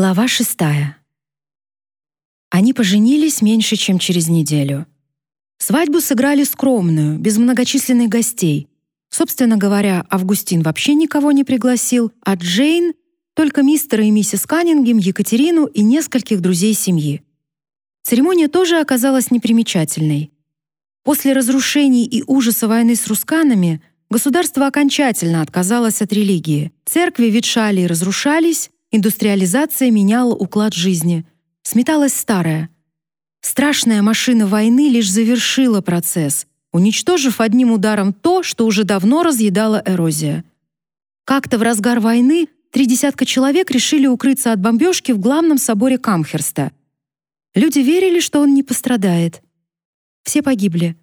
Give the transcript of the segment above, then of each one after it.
Глава шестая. Они поженились меньше, чем через неделю. Свадьбу сыграли скромную, без многочисленных гостей. Собственно говоря, Августин вообще никого не пригласил, а Джейн — только мистера и миссис Каннингем, Екатерину и нескольких друзей семьи. Церемония тоже оказалась непримечательной. После разрушений и ужаса войны с русканами государство окончательно отказалось от религии. Церкви ветшали и разрушались, Индустриализация меняла уклад жизни. Сметалась старая. Страшная машина войны лишь завершила процесс, уничтожив одним ударом то, что уже давно разъедала эрозия. Как-то в разгар войны три десятка человек решили укрыться от бомбежки в главном соборе Камхерста. Люди верили, что он не пострадает. Все погибли,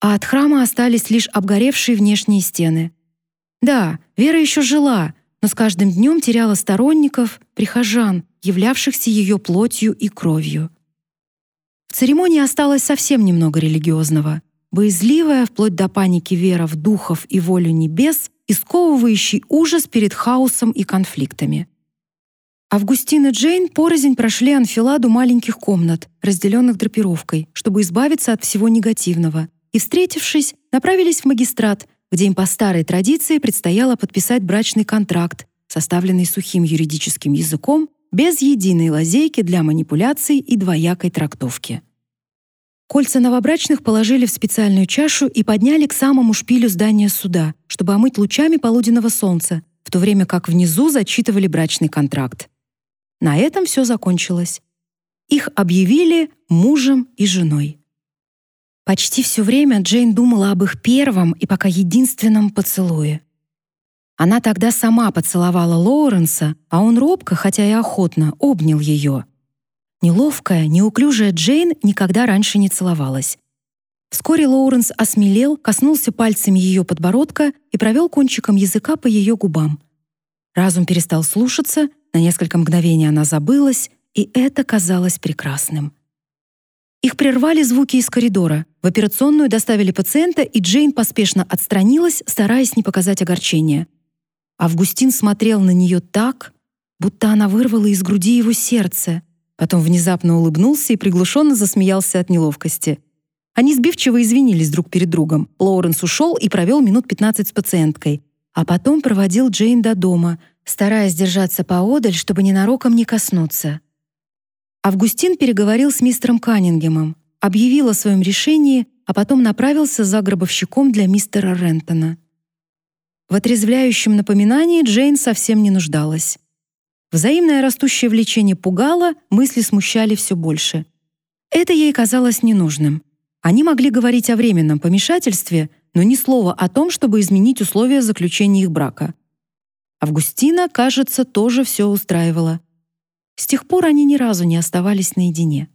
а от храма остались лишь обгоревшие внешние стены. Да, вера еще жила — но с каждым днем теряла сторонников, прихожан, являвшихся ее плотью и кровью. В церемонии осталось совсем немного религиозного, боязливая вплоть до паники вера в духов и волю небес и сковывающий ужас перед хаосом и конфликтами. Августин и Джейн порознь прошли анфиладу маленьких комнат, разделенных драпировкой, чтобы избавиться от всего негативного, и, встретившись, направились в магистрат, где им по старой традиции предстояло подписать брачный контракт, составленный сухим юридическим языком, без единой лазейки для манипуляций и двоякой трактовки. Кольца новобрачных положили в специальную чашу и подняли к самому шпилю здания суда, чтобы омыть лучами полуденного солнца, в то время как внизу зачитывали брачный контракт. На этом все закончилось. Их объявили мужем и женой. Почти все время Джейн думала об их первом и пока единственном поцелуе. Она тогда сама поцеловала Лоуренса, а он робко, хотя и охотно, обнял ее. Неловкая, неуклюжая Джейн никогда раньше не целовалась. Вскоре Лоуренс осмелел, коснулся пальцами ее подбородка и провел кончиком языка по ее губам. Разум перестал слушаться, на несколько мгновений она забылась, и это казалось прекрасным. Их прервали звуки из коридора. В операционную доставили пациента, и Джейн поспешно отстранилась, стараясь не показать огорчения. Августин смотрел на нее так, будто она вырвала из груди его сердце. Потом внезапно улыбнулся и приглушенно засмеялся от неловкости. Они сбивчиво извинились друг перед другом. Лоуренс ушел и провел минут 15 с пациенткой, а потом проводил Джейн до дома, стараясь держаться поодаль, чтобы ненароком не коснуться. Августин переговорил с мистером Каннингемом, объявил о своем решении, а потом направился за гробовщиком для мистера Рентона. В отрезвляющем напоминании Джейн совсем не нуждалась. Взаимное растущее влечение пугало, мысли смущали все больше. Это ей казалось ненужным. Они могли говорить о временном помешательстве, но ни слова о том, чтобы изменить условия заключения их брака. Августина, кажется, тоже все устраивало — с тех пор они ни разу не оставались наедине.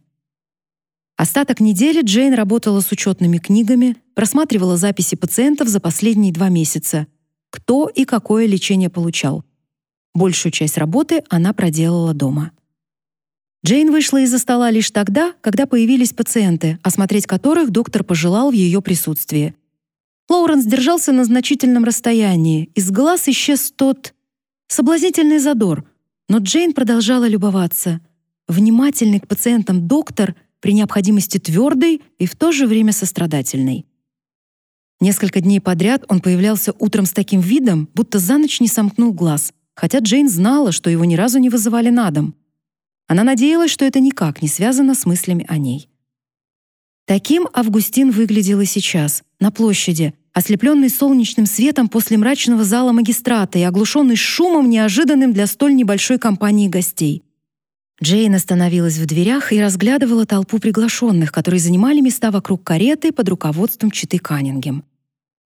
Остаток недели Джейн работала с учетными книгами, просматривала записи пациентов за последние два месяца, кто и какое лечение получал. Большую часть работы она проделала дома. Джейн вышла из-за стола лишь тогда, когда появились пациенты, осмотреть которых доктор пожелал в ее присутствии. Лоуренс держался на значительном расстоянии, из глаз исчез тот соблазнительный задор — но Джейн продолжала любоваться. Внимательный к пациентам доктор, при необходимости твердый и в то же время сострадательный. Несколько дней подряд он появлялся утром с таким видом, будто за ночь не сомкнул глаз, хотя Джейн знала, что его ни разу не вызывали на дом. Она надеялась, что это никак не связано с мыслями о ней. Таким Августин выглядел и сейчас, на площади, ослепленный солнечным светом после мрачного зала магистрата и оглушенный шумом, неожиданным для столь небольшой компании гостей. Джейн остановилась в дверях и разглядывала толпу приглашенных, которые занимали места вокруг кареты под руководством Читы Каннингем.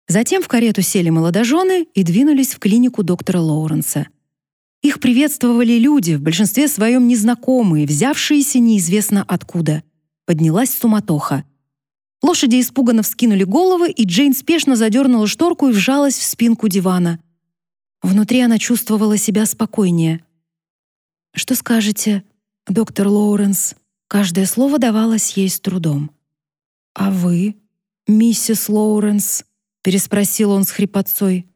Затем в карету сели молодожены и двинулись в клинику доктора Лоуренса. Их приветствовали люди, в большинстве своем незнакомые, взявшиеся неизвестно откуда. Поднялась суматоха — Лошади испуганно вскинули головы, и Джейн спешно задернула шторку и вжалась в спинку дивана. Внутри она чувствовала себя спокойнее. «Что скажете, доктор Лоуренс?» Каждое слово давалось ей с трудом. «А вы, миссис Лоуренс?» — переспросил он с хрипотцой.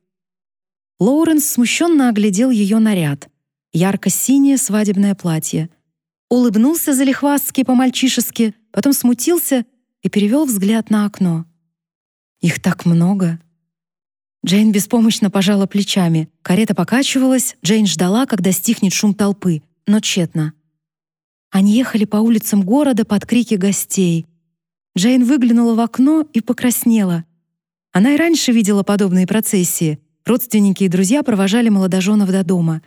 Лоуренс смущенно оглядел ее наряд. ярко-синее свадебное платье. Улыбнулся залихвастски по-мальчишески, потом смутился и перевел взгляд на окно. Их так много. Джейн беспомощно пожала плечами. Карета покачивалась, Джейн ждала, когда стихнет шум толпы, но тщетно. Они ехали по улицам города под крики гостей. Джейн выглянула в окно и покраснела. Она и раньше видела подобные процессии. Родственники и друзья провожали молодоженов до дома.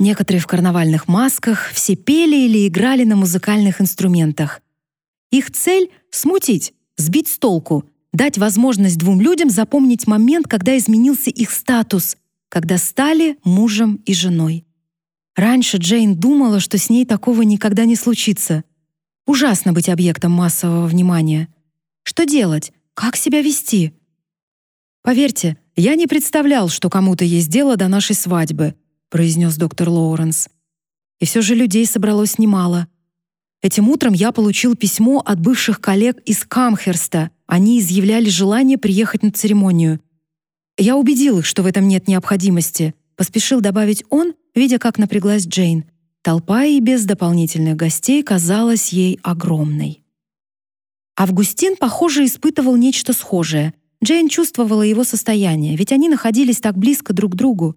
Некоторые в карнавальных масках, все пели или играли на музыкальных инструментах. Их цель — смутить, сбить с толку, дать возможность двум людям запомнить момент, когда изменился их статус, когда стали мужем и женой. Раньше Джейн думала, что с ней такого никогда не случится. Ужасно быть объектом массового внимания. Что делать? Как себя вести? Поверьте, я не представлял, что кому-то есть дело до нашей свадьбы, произнес доктор Лоуренс. И все же людей собралось немало. Этим утром я получил письмо от бывших коллег из Камхерста. Они изъявляли желание приехать на церемонию. Я убедил их, что в этом нет необходимости, поспешил добавить он, видя, как напряглась Джейн. Толпа и без дополнительных гостей казалась ей огромной. Августин, похоже, испытывал нечто схожее. Джейн чувствовала его состояние, ведь они находились так близко друг к другу.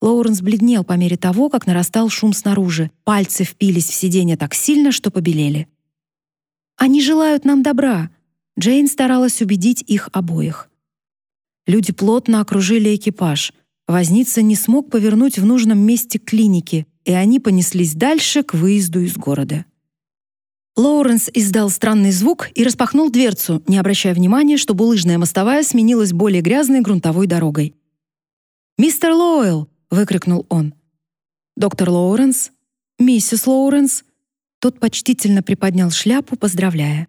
Лоуренс бледнел по мере того, как нарастал шум снаружи. Пальцы впились в сиденье так сильно, что побелели. «Они желают нам добра», — Джейн старалась убедить их обоих. Люди плотно окружили экипаж. Возница не смог повернуть в нужном месте клиники, и они понеслись дальше к выезду из города. Лоуренс издал странный звук и распахнул дверцу, не обращая внимания, что булыжная мостовая сменилась более грязной грунтовой дорогой. «Мистер Лоуэлл!» — выкрикнул он. «Доктор Лоуренс? Миссис Лоуренс?» Тот почтительно приподнял шляпу, поздравляя.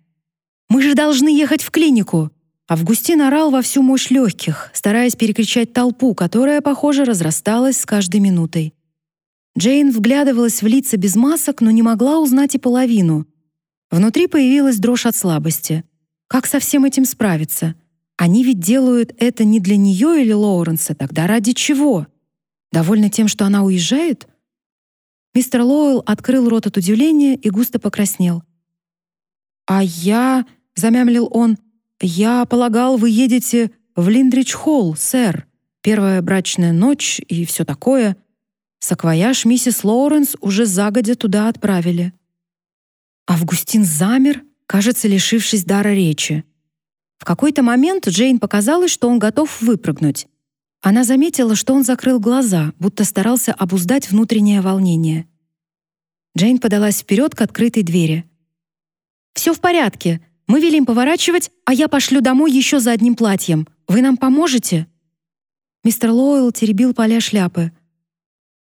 «Мы же должны ехать в клинику!» Августин орал во всю мощь легких, стараясь перекричать толпу, которая, похоже, разрасталась с каждой минутой. Джейн вглядывалась в лица без масок, но не могла узнать и половину. Внутри появилась дрожь от слабости. Как со всем этим справиться? Они ведь делают это не для нее или Лоуренса, тогда ради чего? Довольны тем, что она уезжает? Мистер Лоуэлл открыл рот от удивления и густо покраснел. «А я...» — замямлил он — «Я полагал, вы едете в Линдрич-холл, сэр. Первая брачная ночь и все такое. Саквояж миссис Лоуренс уже загодя туда отправили». Августин замер, кажется, лишившись дара речи. В какой-то момент Джейн показалось, что он готов выпрыгнуть. Она заметила, что он закрыл глаза, будто старался обуздать внутреннее волнение. Джейн подалась вперед к открытой двери. «Все в порядке», мы велим поворачивать, а я пошлю домой еще за одним платьем. Вы нам поможете?» Мистер Лоуэлл теребил поля шляпы.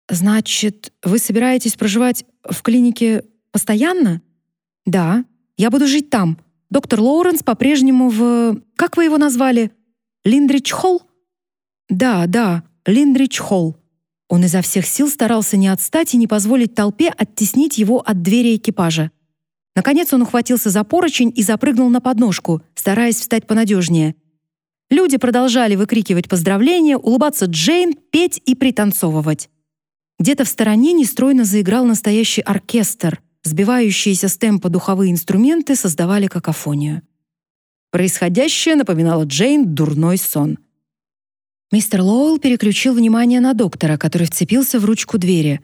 «Значит, вы собираетесь проживать в клинике постоянно?» «Да, я буду жить там. Доктор Лоуренс по-прежнему в... Как вы его назвали? Линдрич-холл?» «Да, да, Линдрич-холл». Он изо всех сил старался не отстать и не позволить толпе оттеснить его от двери экипажа. Наконец он ухватился за поручень и запрыгнул на подножку, стараясь встать понадежнее. Люди продолжали выкрикивать поздравления, улыбаться Джейн, петь и пританцовывать. Где-то в стороне нестройно заиграл настоящий оркестр. Сбивающиеся с темпа духовые инструменты создавали какофонию. Происходящее напоминало Джейн дурной сон. Мистер Лоуэлл переключил внимание на доктора, который вцепился в ручку двери.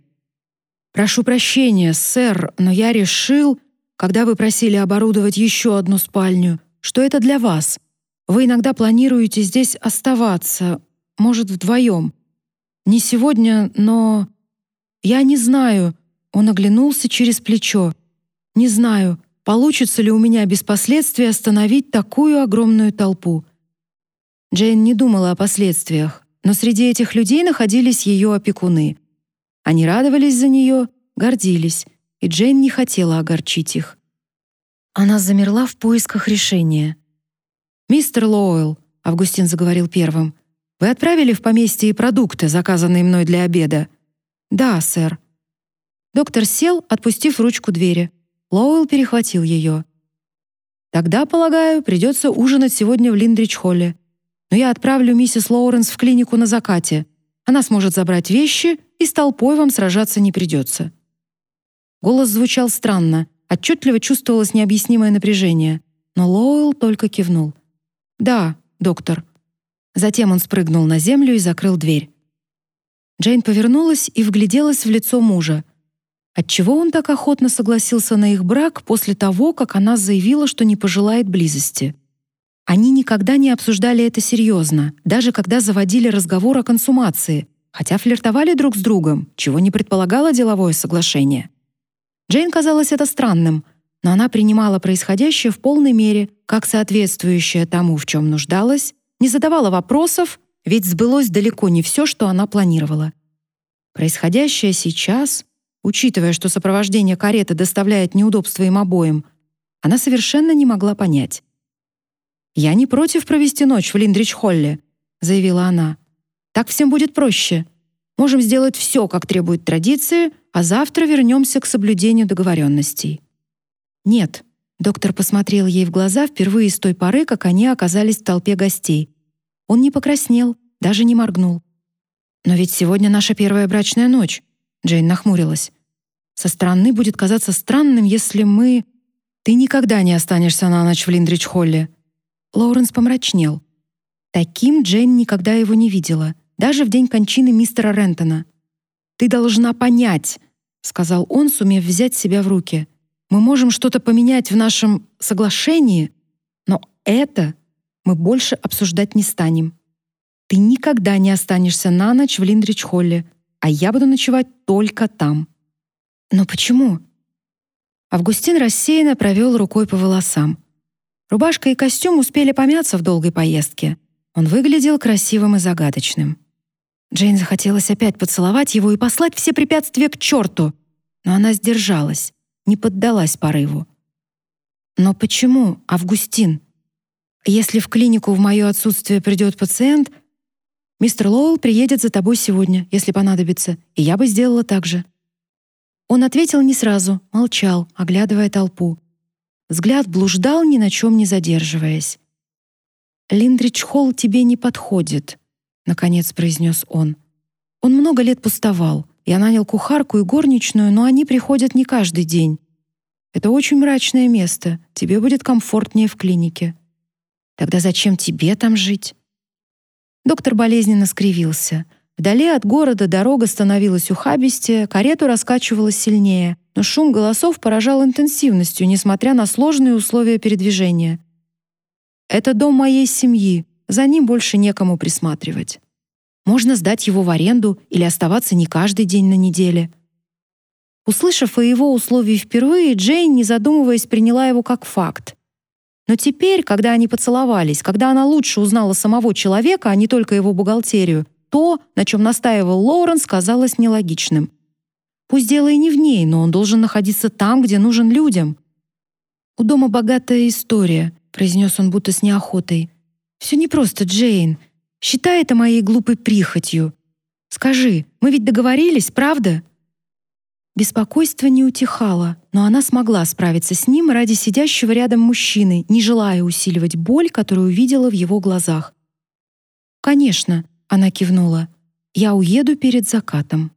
«Прошу прощения, сэр, но я решил...» когда вы просили оборудовать еще одну спальню, что это для вас. Вы иногда планируете здесь оставаться, может, вдвоем. Не сегодня, но... Я не знаю. Он оглянулся через плечо. Не знаю, получится ли у меня без последствий остановить такую огромную толпу. Джейн не думала о последствиях, но среди этих людей находились ее опекуны. Они радовались за нее, гордились, и Джейн не хотела огорчить их. Она замерла в поисках решения. «Мистер Лоуэлл», — Августин заговорил первым, «вы отправили в поместье продукты, заказанные мной для обеда?» «Да, сэр». Доктор сел, отпустив ручку двери. Лоуэлл перехватил ее. «Тогда, полагаю, придется ужинать сегодня в Линдрич-холле. Но я отправлю миссис Лоуренс в клинику на закате. Она сможет забрать вещи, и с толпой вам сражаться не придется. Голос звучал странно, отчетливо чувствовалось необъяснимое напряжение, но Лоуэлл только кивнул. «Да, доктор». Затем он спрыгнул на землю и закрыл дверь. Джейн повернулась и вгляделась в лицо мужа. Отчего он так охотно согласился на их брак после того, как она заявила, что не пожелает близости? Они никогда не обсуждали это серьезно, даже когда заводили разговор о консумации, хотя флиртовали друг с другом, чего не предполагало деловое соглашение. Джейн казалось это странным, но она принимала происходящее в полной мере, как соответствующее тому, в чем нуждалась, не задавала вопросов, ведь сбылось далеко не все, что она планировала. Происходящее сейчас, учитывая, что сопровождение кареты доставляет неудобства им обоим, она совершенно не могла понять. «Я не против провести ночь в Линдрич-Холле», — заявила она. «Так всем будет проще. Можем сделать все, как требует традиции, а завтра вернемся к соблюдению договоренностей». «Нет», — доктор посмотрел ей в глаза впервые с той поры, как они оказались в толпе гостей. Он не покраснел, даже не моргнул. «Но ведь сегодня наша первая брачная ночь», — Джейн нахмурилась. «Со стороны будет казаться странным, если мы...» «Ты никогда не останешься на ночь в Линдрич-Холле». Лоуренс помрачнел. Таким Джейн никогда его не видела, даже в день кончины мистера Рентона. «Ты должна понять», — сказал он, сумев взять себя в руки. «Мы можем что-то поменять в нашем соглашении, но это мы больше обсуждать не станем. Ты никогда не останешься на ночь в Линдрич-Холле, а я буду ночевать только там». «Но почему?» Августин рассеянно провел рукой по волосам. Рубашка и костюм успели помяться в долгой поездке. Он выглядел красивым и загадочным. Джейн захотелось опять поцеловать его и послать все препятствия к черту, но она сдержалась, не поддалась порыву. «Но почему, Августин? Если в клинику в мое отсутствие придет пациент, мистер Лоуэлл приедет за тобой сегодня, если понадобится, и я бы сделала так же». Он ответил не сразу, молчал, оглядывая толпу. Взгляд блуждал, ни на чем не задерживаясь. «Линдрич Холл тебе не подходит», — наконец произнес он. Он много лет пустовал. Я нанял кухарку и горничную, но они приходят не каждый день. Это очень мрачное место. Тебе будет комфортнее в клинике. Тогда зачем тебе там жить? Доктор болезненно скривился. Вдали от города дорога становилась ухабистее, карету раскачивало сильнее, но шум голосов поражал интенсивностью, несмотря на сложные условия передвижения. Это дом моей семьи, за ним больше некому присматривать. Можно сдать его в аренду или оставаться не каждый день на неделе. Услышав о его условии впервые, Джейн, не задумываясь, приняла его как факт. Но теперь, когда они поцеловались, когда она лучше узнала самого человека, а не только его бухгалтерию, то, на чем настаивал Лоуренс, казалось нелогичным. Пусть дело и не в ней, но он должен находиться там, где нужен людям. «У дома богатая история», — произнес он будто с неохотой. «Все непросто, Джейн. Считай это моей глупой прихотью. Скажи, мы ведь договорились, правда?» Беспокойство не утихало, но она смогла справиться с ним ради сидящего рядом мужчины, не желая усиливать боль, которую увидела в его глазах. «Конечно», — она кивнула, — «я уеду перед закатом».